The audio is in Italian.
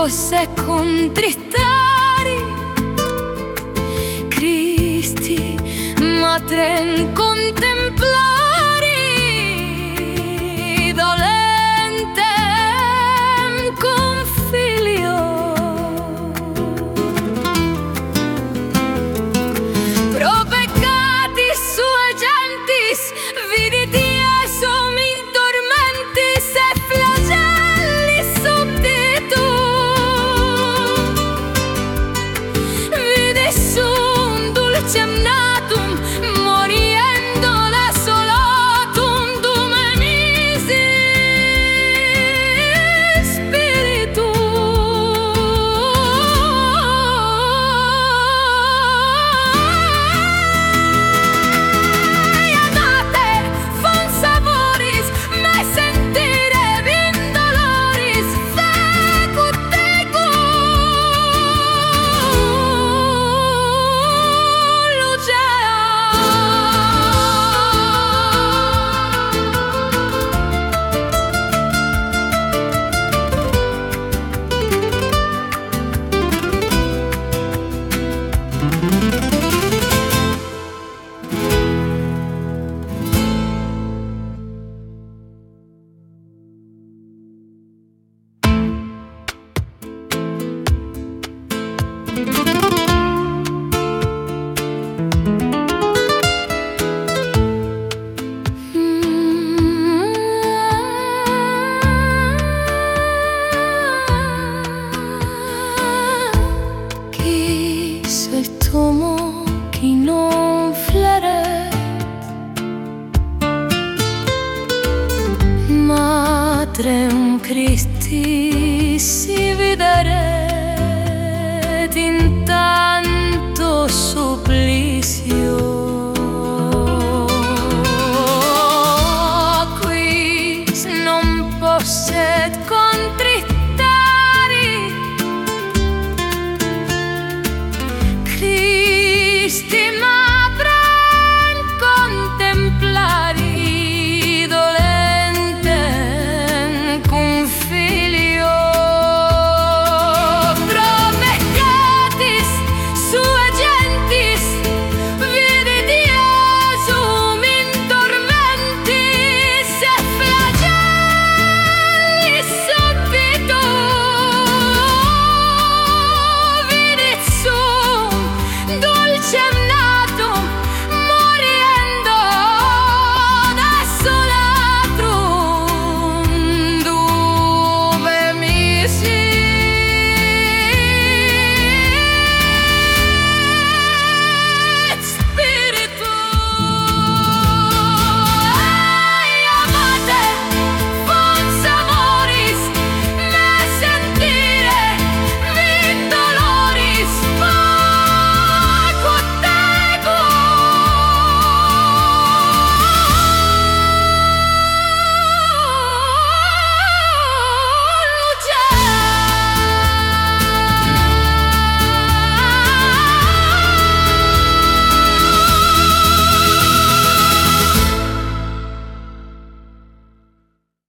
possa contrittare Cristi ma trem Trem Cristi si vedere intanto supplicio